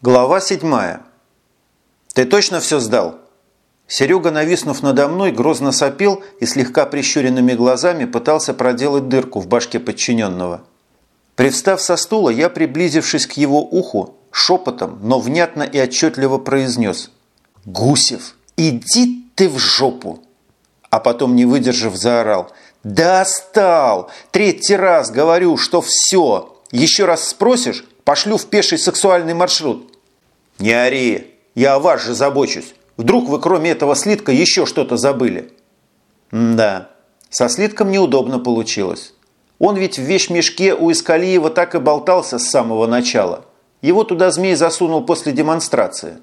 Глава 7. «Ты точно все сдал?» Серега, нависнув надо мной, грозно сопел и слегка прищуренными глазами пытался проделать дырку в башке подчиненного. Привстав со стула, я, приблизившись к его уху, шепотом, но внятно и отчетливо произнес «Гусев, иди ты в жопу!» А потом, не выдержав, заорал «Достал! Третий раз говорю, что все! Еще раз спросишь, Пошлю в пеший сексуальный маршрут». «Не ори, я о вас же забочусь. Вдруг вы кроме этого слитка еще что-то забыли?» «Да, со слитком неудобно получилось. Он ведь в вещмешке у Искалиева так и болтался с самого начала. Его туда змей засунул после демонстрации.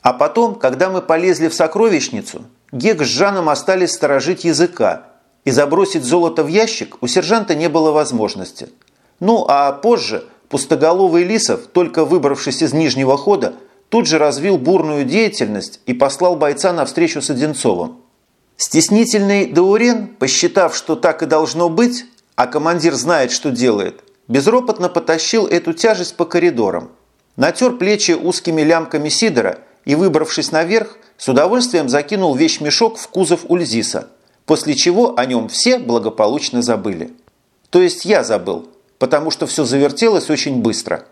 А потом, когда мы полезли в сокровищницу, Гек с Жаном остались сторожить языка, и забросить золото в ящик у сержанта не было возможности. Ну, а позже Пустоголовый Лисов, только выбравшись из нижнего хода, тут же развил бурную деятельность и послал бойца на встречу с Одинцовым. Стеснительный Даурен, посчитав, что так и должно быть, а командир знает, что делает, безропотно потащил эту тяжесть по коридорам, натер плечи узкими лямками сидора и, выбравшись наверх, с удовольствием закинул вещмешок в кузов Ульзиса, после чего о нем все благополучно забыли. То есть я забыл – потому что все завертелось очень быстро.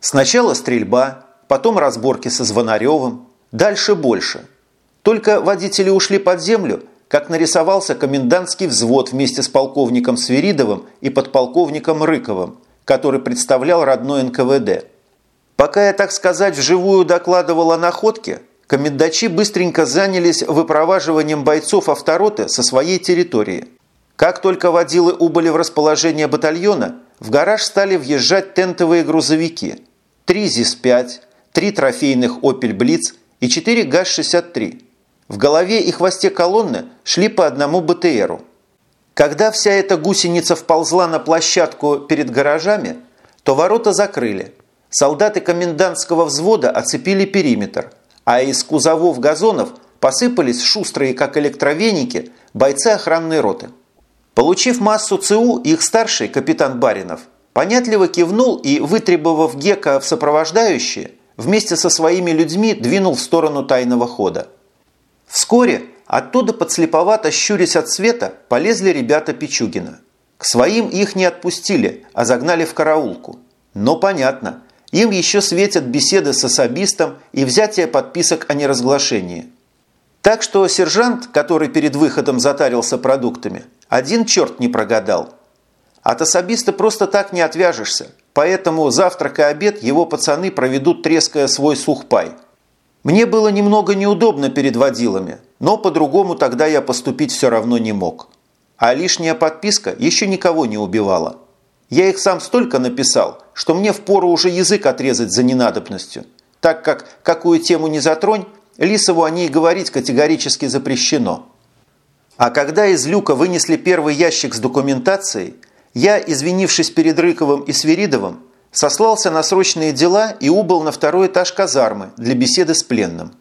Сначала стрельба, потом разборки со Звонаревым, дальше больше. Только водители ушли под землю, как нарисовался комендантский взвод вместе с полковником Свиридовым и подполковником Рыковым, который представлял родной НКВД. Пока я, так сказать, вживую докладывал о находке, комендачи быстренько занялись выпроваживанием бойцов автороты со своей территории. Как только водилы убыли в расположение батальона, в гараж стали въезжать тентовые грузовики. Три ЗИС-5, три трофейных «Опель Блиц» и четыре ГАЗ-63. В голове и хвосте колонны шли по одному БТРу. Когда вся эта гусеница вползла на площадку перед гаражами, то ворота закрыли. Солдаты комендантского взвода оцепили периметр, а из кузовов газонов посыпались шустрые, как электровеники, бойцы охранной роты. Получив массу ЦУ, их старший, капитан Баринов, понятливо кивнул и, вытребовав Гека в сопровождающие, вместе со своими людьми двинул в сторону тайного хода. Вскоре оттуда подслеповато щурясь от света полезли ребята Пичугина. К своим их не отпустили, а загнали в караулку. Но понятно, им еще светят беседы с особистом и взятие подписок о неразглашении. Так что сержант, который перед выходом затарился продуктами, один черт не прогадал. От особиста просто так не отвяжешься, поэтому завтрак и обед его пацаны проведут, треская свой сухпай. Мне было немного неудобно перед водилами, но по-другому тогда я поступить все равно не мог. А лишняя подписка еще никого не убивала. Я их сам столько написал, что мне впору уже язык отрезать за ненадобностью, так как какую тему не затронь, Лисову о ней говорить категорически запрещено. А когда из люка вынесли первый ящик с документацией, я, извинившись перед Рыковым и Свиридовым, сослался на срочные дела и убыл на второй этаж казармы для беседы с пленным.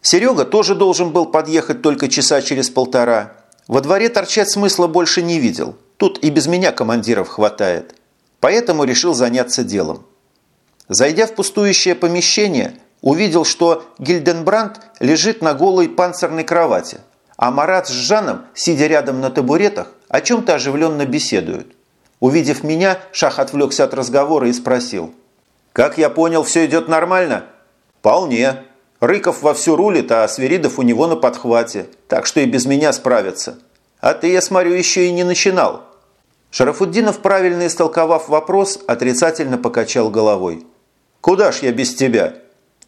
Серега тоже должен был подъехать только часа через полтора. Во дворе торчать смысла больше не видел. Тут и без меня командиров хватает. Поэтому решил заняться делом. Зайдя в пустующее помещение, увидел, что Гильденбранд лежит на голой панцирной кровати, а Марат с Жаном, сидя рядом на табуретах, о чем-то оживленно беседуют. Увидев меня, Шах отвлекся от разговора и спросил. «Как я понял, все идет нормально?» «Вполне. Рыков вовсю рулит, а Сверидов у него на подхвате, так что и без меня справится. А ты, я смотрю, еще и не начинал». Шарафуддинов, правильно истолковав вопрос, отрицательно покачал головой. «Куда ж я без тебя?»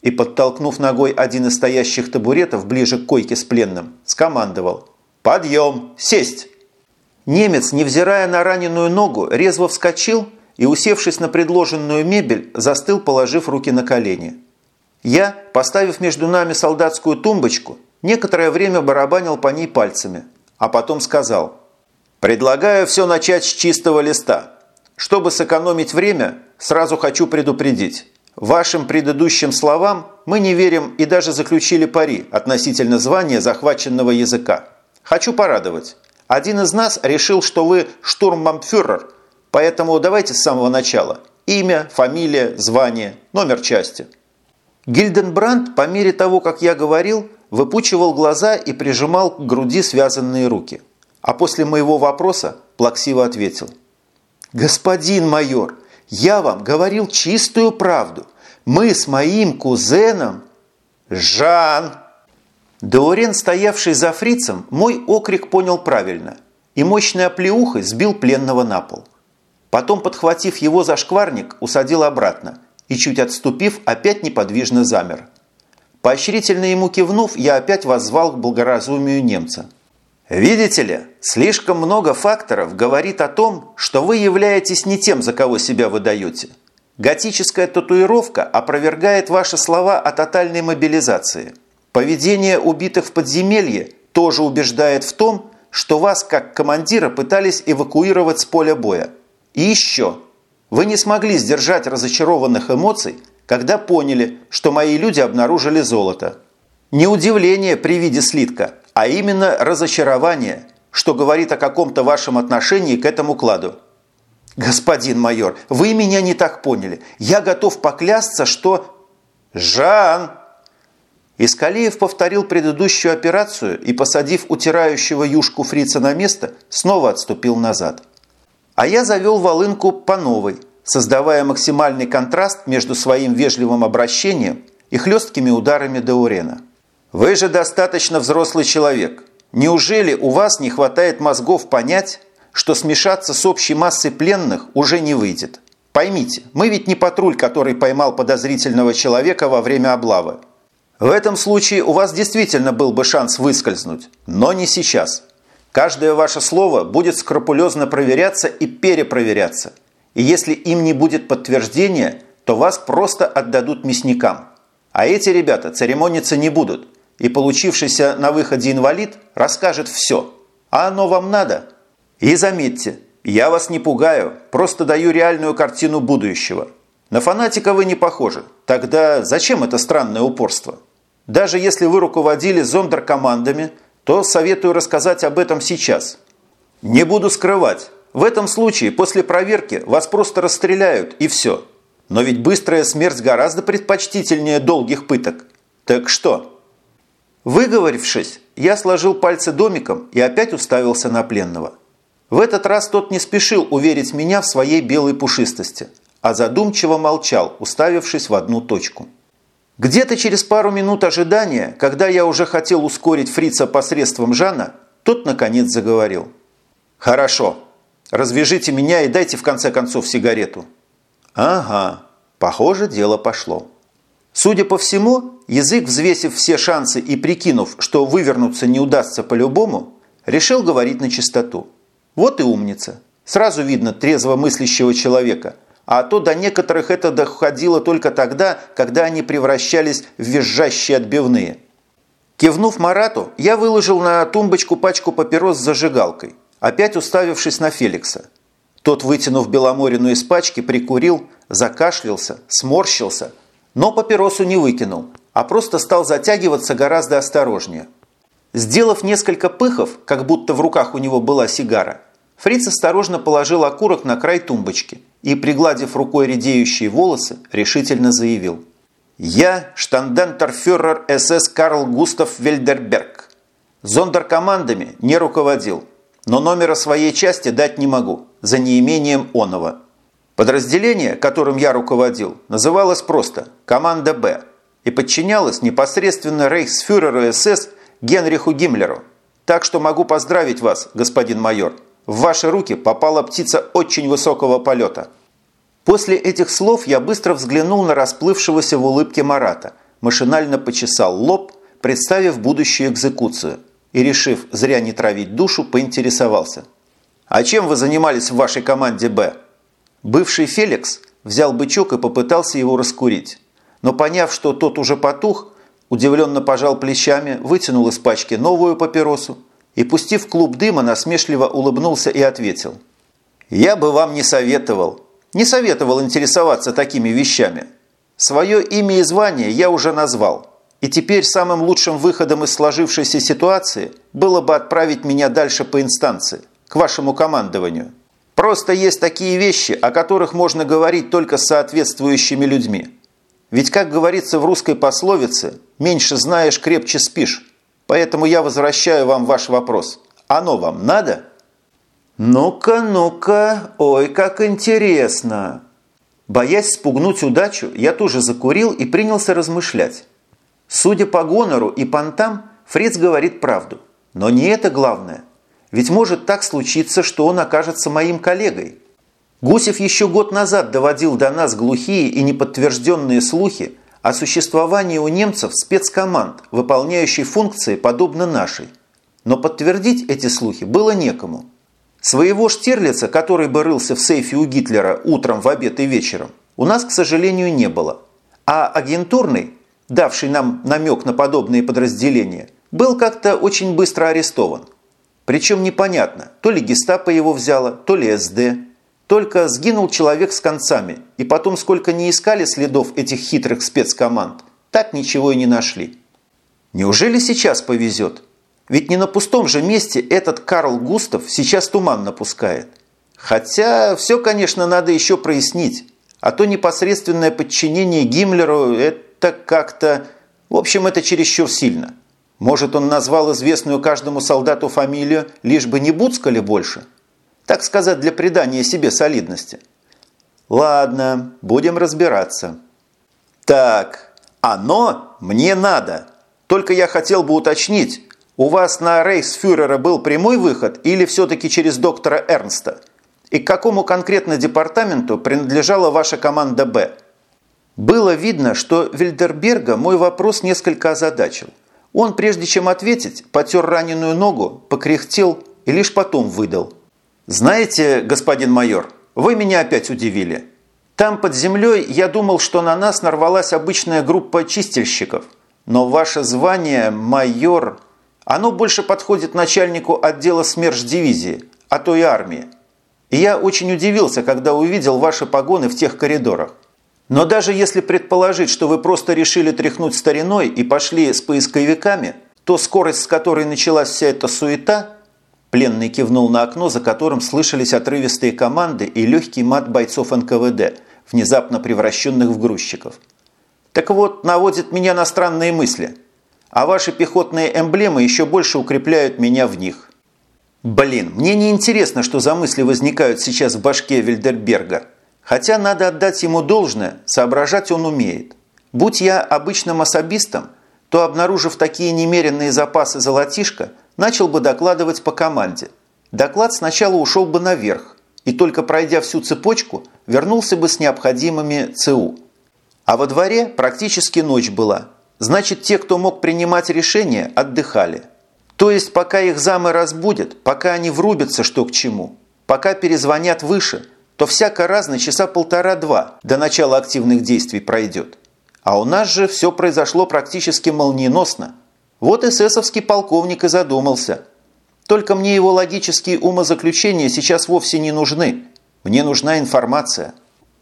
И, подтолкнув ногой один из стоящих табуретов ближе к койке с пленным, скомандовал «Подъем! Сесть!». Немец, невзирая на раненую ногу, резво вскочил и, усевшись на предложенную мебель, застыл, положив руки на колени. Я, поставив между нами солдатскую тумбочку, некоторое время барабанил по ней пальцами, а потом сказал «Предлагаю все начать с чистого листа. Чтобы сэкономить время, сразу хочу предупредить. Вашим предыдущим словам мы не верим и даже заключили пари относительно звания захваченного языка. Хочу порадовать. Один из нас решил, что вы штурмбамфюрер, поэтому давайте с самого начала. Имя, фамилия, звание, номер части. Гильденбранд, по мере того, как я говорил, выпучивал глаза и прижимал к груди связанные руки. А после моего вопроса плаксиво ответил. «Господин майор, я вам говорил чистую правду. Мы с моим кузеном...» «Жан!» Даурен, стоявший за фрицем, мой окрик понял правильно и мощной оплеухой сбил пленного на пол. Потом, подхватив его за шкварник, усадил обратно и, чуть отступив, опять неподвижно замер. Поощрительно ему кивнув, я опять воззвал к благоразумию немца. «Видите ли, слишком много факторов говорит о том, что вы являетесь не тем, за кого себя выдаете. Готическая татуировка опровергает ваши слова о тотальной мобилизации. Поведение убитых в подземелье тоже убеждает в том, что вас, как командира, пытались эвакуировать с поля боя. И еще, вы не смогли сдержать разочарованных эмоций, когда поняли, что мои люди обнаружили золото. Не удивление при виде слитка, а именно разочарование, что говорит о каком-то вашем отношении к этому кладу. Господин майор, вы меня не так поняли. Я готов поклясться, что... Жан! Искалиев повторил предыдущую операцию и, посадив утирающего юшку фрица на место, снова отступил назад. А я завел волынку по новой – создавая максимальный контраст между своим вежливым обращением и хлесткими ударами Даурена. «Вы же достаточно взрослый человек. Неужели у вас не хватает мозгов понять, что смешаться с общей массой пленных уже не выйдет? Поймите, мы ведь не патруль, который поймал подозрительного человека во время облавы. В этом случае у вас действительно был бы шанс выскользнуть, но не сейчас. Каждое ваше слово будет скрупулезно проверяться и перепроверяться – и если им не будет подтверждения, то вас просто отдадут мясникам. А эти ребята церемониться не будут, и получившийся на выходе инвалид расскажет все. А оно вам надо? И заметьте, я вас не пугаю, просто даю реальную картину будущего. На фанатика вы не похожи. Тогда зачем это странное упорство? Даже если вы руководили зондеркомандами, то советую рассказать об этом сейчас. Не буду скрывать, в этом случае после проверки вас просто расстреляют и все. Но ведь быстрая смерть гораздо предпочтительнее долгих пыток. Так что? Выговорившись, я сложил пальцы домиком и опять уставился на пленного. В этот раз тот не спешил уверить меня в своей белой пушистости, а задумчиво молчал, уставившись в одну точку. Где-то через пару минут ожидания, когда я уже хотел ускорить фрица посредством Жана, тот наконец заговорил. «Хорошо, Развяжите меня и дайте в конце концов сигарету». «Ага, похоже, дело пошло». Судя по всему, язык, взвесив все шансы и прикинув, что вывернуться не удастся по-любому, решил говорить на чистоту. Вот и умница. Сразу видно трезво мыслящего человека. А то до некоторых это доходило только тогда, когда они превращались в визжащие отбивные. Кивнув Марату, я выложил на тумбочку пачку папирос с зажигалкой опять уставившись на Феликса. Тот, вытянув Беломорину из пачки, прикурил, закашлялся, сморщился, но папиросу не выкинул, а просто стал затягиваться гораздо осторожнее. Сделав несколько пыхов, как будто в руках у него была сигара, Фриц осторожно положил окурок на край тумбочки и, пригладив рукой редеющие волосы, решительно заявил. «Я штандантерфюрер СС Карл Густав Вельдерберг. Зондеркомандами не руководил, но номера своей части дать не могу, за неимением оного. Подразделение, которым я руководил, называлось просто «Команда Б» и подчинялось непосредственно рейхсфюреру СС Генриху Гиммлеру. Так что могу поздравить вас, господин майор. В ваши руки попала птица очень высокого полета. После этих слов я быстро взглянул на расплывшегося в улыбке Марата, машинально почесал лоб, представив будущую экзекуцию – и, решив зря не травить душу, поинтересовался. «А чем вы занимались в вашей команде «Б»?» Бывший Феликс взял бычок и попытался его раскурить. Но поняв, что тот уже потух, удивленно пожал плечами, вытянул из пачки новую папиросу и, пустив клуб дыма, насмешливо улыбнулся и ответил. «Я бы вам не советовал. Не советовал интересоваться такими вещами. Свое имя и звание я уже назвал. И теперь самым лучшим выходом из сложившейся ситуации было бы отправить меня дальше по инстанции, к вашему командованию. Просто есть такие вещи, о которых можно говорить только с соответствующими людьми. Ведь, как говорится в русской пословице, меньше знаешь, крепче спишь. Поэтому я возвращаю вам ваш вопрос. Оно вам надо?» «Ну-ка, ну-ка, ой, как интересно!» Боясь спугнуть удачу, я тоже закурил и принялся размышлять. Судя по гонору и понтам, Фриц говорит правду. Но не это главное. Ведь может так случиться, что он окажется моим коллегой. Гусев еще год назад доводил до нас глухие и неподтвержденные слухи о существовании у немцев спецкоманд, выполняющей функции подобно нашей. Но подтвердить эти слухи было некому. Своего Штирлица, который бы рылся в сейфе у Гитлера утром, в обед и вечером, у нас, к сожалению, не было. А агентурный, давший нам намек на подобные подразделения, был как-то очень быстро арестован. Причем непонятно, то ли гестапо его взяло, то ли СД. Только сгинул человек с концами, и потом сколько не искали следов этих хитрых спецкоманд, так ничего и не нашли. Неужели сейчас повезет? Ведь не на пустом же месте этот Карл Густав сейчас туман напускает. Хотя все, конечно, надо еще прояснить. А то непосредственное подчинение Гиммлеру – это как-то… В общем, это чересчур сильно. Может, он назвал известную каждому солдату фамилию, лишь бы не Буцкали больше? Так сказать, для придания себе солидности. Ладно, будем разбираться. Так, оно мне надо. Только я хотел бы уточнить, у вас на рейхсфюрера был прямой выход или все-таки через доктора Эрнста? И к какому конкретно департаменту принадлежала ваша команда «Б»? Было видно, что Вильдерберга мой вопрос несколько озадачил. Он, прежде чем ответить, потер раненую ногу, покряхтел и лишь потом выдал. «Знаете, господин майор, вы меня опять удивили. Там под землей я думал, что на нас нарвалась обычная группа чистильщиков. Но ваше звание майор оно больше подходит начальнику отдела СМЕРШ-дивизии, а то и армии. И я очень удивился, когда увидел ваши погоны в тех коридорах. Но даже если предположить, что вы просто решили тряхнуть стариной и пошли с поисковиками, то скорость, с которой началась вся эта суета, пленный кивнул на окно, за которым слышались отрывистые команды и легкий мат бойцов НКВД, внезапно превращенных в грузчиков. Так вот, наводит меня на странные мысли – а ваши пехотные эмблемы еще больше укрепляют меня в них. Блин, мне не интересно, что за мысли возникают сейчас в башке Вильдерберга. Хотя надо отдать ему должное, соображать он умеет. Будь я обычным особистом, то, обнаружив такие немеренные запасы золотишка, начал бы докладывать по команде. Доклад сначала ушел бы наверх, и только пройдя всю цепочку, вернулся бы с необходимыми ЦУ. А во дворе практически ночь была – Значит, те, кто мог принимать решения, отдыхали. То есть, пока их замы разбудят, пока они врубятся что к чему, пока перезвонят выше, то всяко разно часа полтора-два до начала активных действий пройдет. А у нас же все произошло практически молниеносно. Вот эсэсовский полковник и задумался. Только мне его логические умозаключения сейчас вовсе не нужны. Мне нужна информация.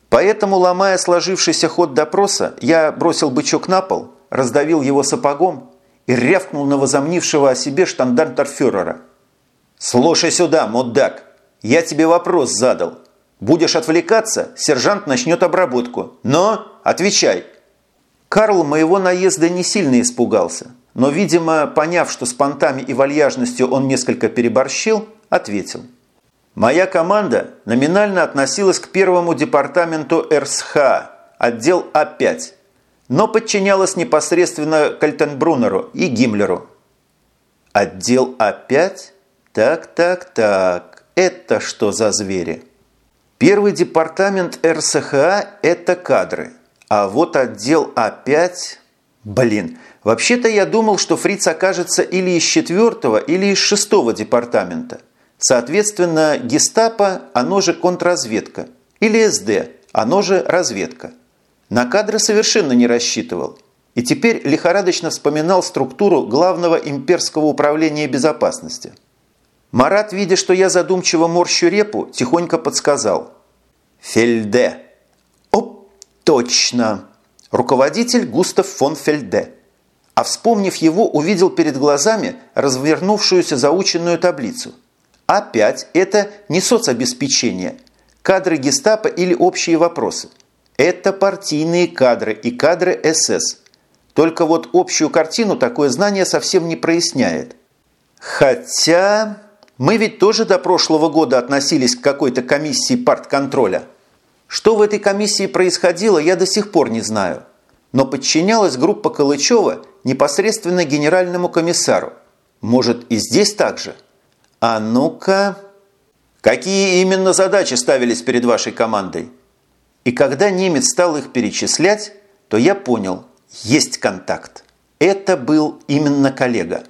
Поэтому, ломая сложившийся ход допроса, я бросил бычок на пол раздавил его сапогом и рявкнул на возомнившего о себе штандартарфюрера. «Слушай сюда, мудак, я тебе вопрос задал. Будешь отвлекаться, сержант начнет обработку. Но отвечай!» Карл моего наезда не сильно испугался, но, видимо, поняв, что с понтами и вальяжностью он несколько переборщил, ответил. «Моя команда номинально относилась к первому департаменту РСХ, отдел А5, но подчинялась непосредственно Кальтенбруннеру и Гиммлеру. Отдел А5? Так, так, так. Это что за звери? Первый департамент РСХА – это кадры. А вот отдел А5... Блин, вообще-то я думал, что фриц окажется или из четвертого, или из шестого департамента. Соответственно, гестапо, оно же контрразведка. Или СД, оно же разведка. На кадры совершенно не рассчитывал. И теперь лихорадочно вспоминал структуру Главного имперского управления безопасности. Марат, видя, что я задумчиво морщу репу, тихонько подсказал. «Фельде». «Оп, точно!» Руководитель Густав фон Фельде. А вспомнив его, увидел перед глазами развернувшуюся заученную таблицу. Опять это не соцобеспечение, кадры гестапо или общие вопросы – Это партийные кадры и кадры СС. Только вот общую картину такое знание совсем не проясняет. Хотя мы ведь тоже до прошлого года относились к какой-то комиссии партконтроля. Что в этой комиссии происходило, я до сих пор не знаю. Но подчинялась группа Калычева непосредственно генеральному комиссару. Может, и здесь так же? А ну-ка... Какие именно задачи ставились перед вашей командой? И когда немец стал их перечислять, то я понял, есть контакт. Это был именно коллега.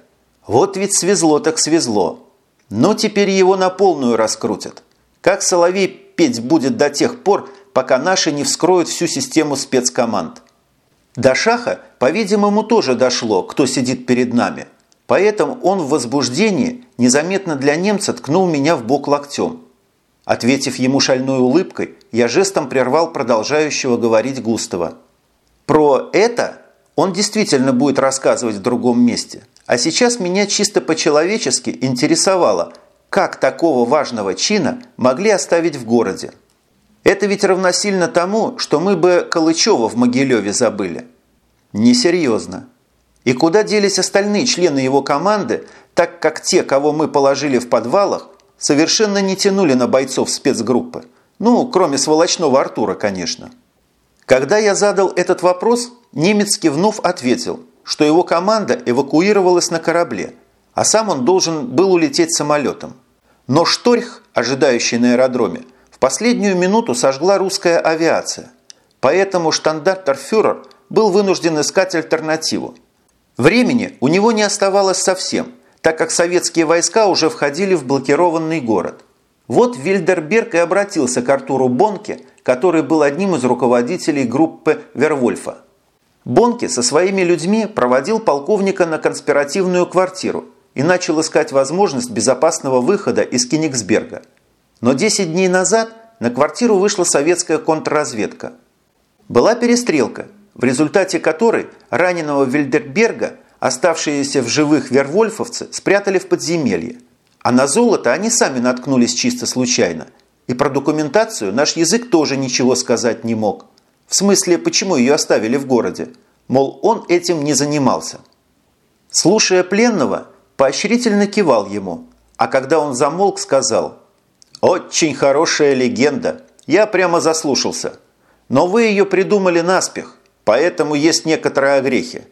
Вот ведь свезло так свезло. Но теперь его на полную раскрутят. Как Соловей петь будет до тех пор, пока наши не вскроют всю систему спецкоманд. До Шаха, по-видимому, тоже дошло, кто сидит перед нами. Поэтому он в возбуждении незаметно для немца ткнул меня в бок локтем. Ответив ему шальной улыбкой, я жестом прервал продолжающего говорить Густава. Про это он действительно будет рассказывать в другом месте. А сейчас меня чисто по-человечески интересовало, как такого важного чина могли оставить в городе. Это ведь равносильно тому, что мы бы Калычева в Могилеве забыли. Несерьезно. И куда делись остальные члены его команды, так как те, кого мы положили в подвалах, совершенно не тянули на бойцов спецгруппы. Ну, кроме сволочного Артура, конечно. Когда я задал этот вопрос, немец кивнув ответил, что его команда эвакуировалась на корабле, а сам он должен был улететь самолетом. Но Шторх, ожидающий на аэродроме, в последнюю минуту сожгла русская авиация. Поэтому штандартер-фюрер был вынужден искать альтернативу. Времени у него не оставалось совсем, так как советские войска уже входили в блокированный город. Вот Вильдерберг и обратился к Артуру Бонке, который был одним из руководителей группы Вервольфа. Бонки со своими людьми проводил полковника на конспиративную квартиру и начал искать возможность безопасного выхода из Кенигсберга. Но 10 дней назад на квартиру вышла советская контрразведка. Была перестрелка, в результате которой раненого Вильдерберга оставшиеся в живых вервольфовцы спрятали в подземелье. А на золото они сами наткнулись чисто случайно. И про документацию наш язык тоже ничего сказать не мог. В смысле, почему ее оставили в городе? Мол, он этим не занимался. Слушая пленного, поощрительно кивал ему, а когда он замолк, сказал «Очень хорошая легенда, я прямо заслушался. Но вы ее придумали наспех, поэтому есть некоторые огрехи.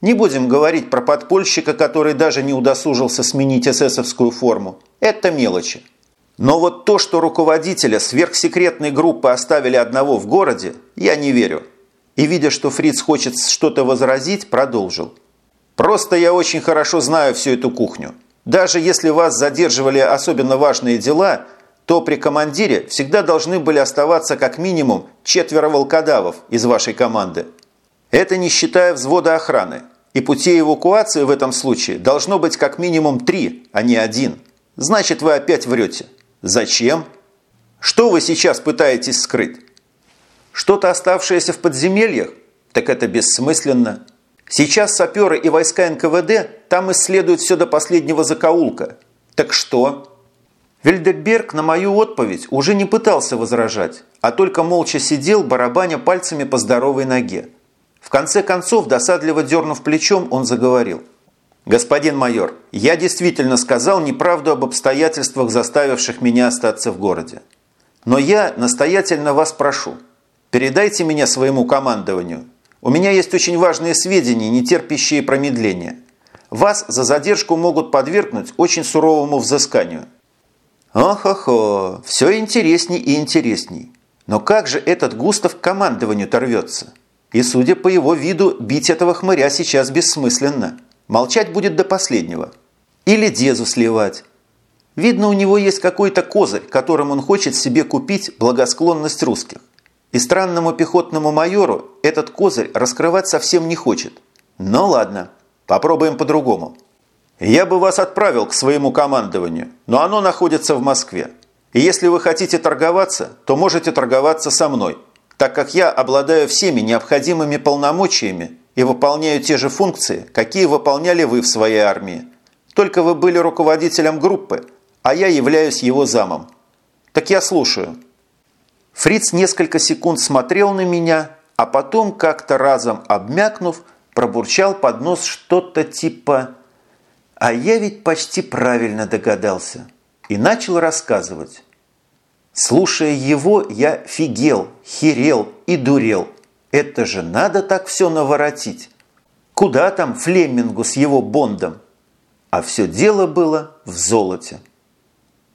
Не будем говорить про подпольщика, который даже не удосужился сменить эсэсовскую форму. Это мелочи. Но вот то, что руководителя сверхсекретной группы оставили одного в городе, я не верю. И видя, что Фриц хочет что-то возразить, продолжил. Просто я очень хорошо знаю всю эту кухню. Даже если вас задерживали особенно важные дела, то при командире всегда должны были оставаться как минимум четверо волкодавов из вашей команды. Это не считая взвода охраны. И путей эвакуации в этом случае должно быть как минимум три, а не один. Значит, вы опять врете. Зачем? Что вы сейчас пытаетесь скрыть? Что-то оставшееся в подземельях? Так это бессмысленно. Сейчас саперы и войска НКВД там исследуют все до последнего закоулка. Так что? Вильдеберг на мою отповедь уже не пытался возражать, а только молча сидел, барабаня пальцами по здоровой ноге. В конце концов, досадливо дернув плечом, он заговорил – «Господин майор, я действительно сказал неправду об обстоятельствах, заставивших меня остаться в городе. Но я настоятельно вас прошу, передайте меня своему командованию. У меня есть очень важные сведения, не терпящие промедления. Вас за задержку могут подвергнуть очень суровому взысканию». «Ох-охо, все интересней и интересней. Но как же этот Густав к командованию торвется? И, судя по его виду, бить этого хмыря сейчас бессмысленно». Молчать будет до последнего. Или Дезу сливать. Видно, у него есть какой-то козырь, которым он хочет себе купить благосклонность русских. И странному пехотному майору этот козырь раскрывать совсем не хочет. Но ладно, попробуем по-другому. Я бы вас отправил к своему командованию, но оно находится в Москве. И если вы хотите торговаться, то можете торговаться со мной, так как я обладаю всеми необходимыми полномочиями и выполняю те же функции, какие выполняли вы в своей армии. Только вы были руководителем группы, а я являюсь его замом. Так я слушаю». Фриц несколько секунд смотрел на меня, а потом, как-то разом обмякнув, пробурчал под нос что-то типа «А я ведь почти правильно догадался» и начал рассказывать. Слушая его, я фигел, херел и дурел. Это же надо так все наворотить. Куда там Флемингу с его бондом? А все дело было в золоте.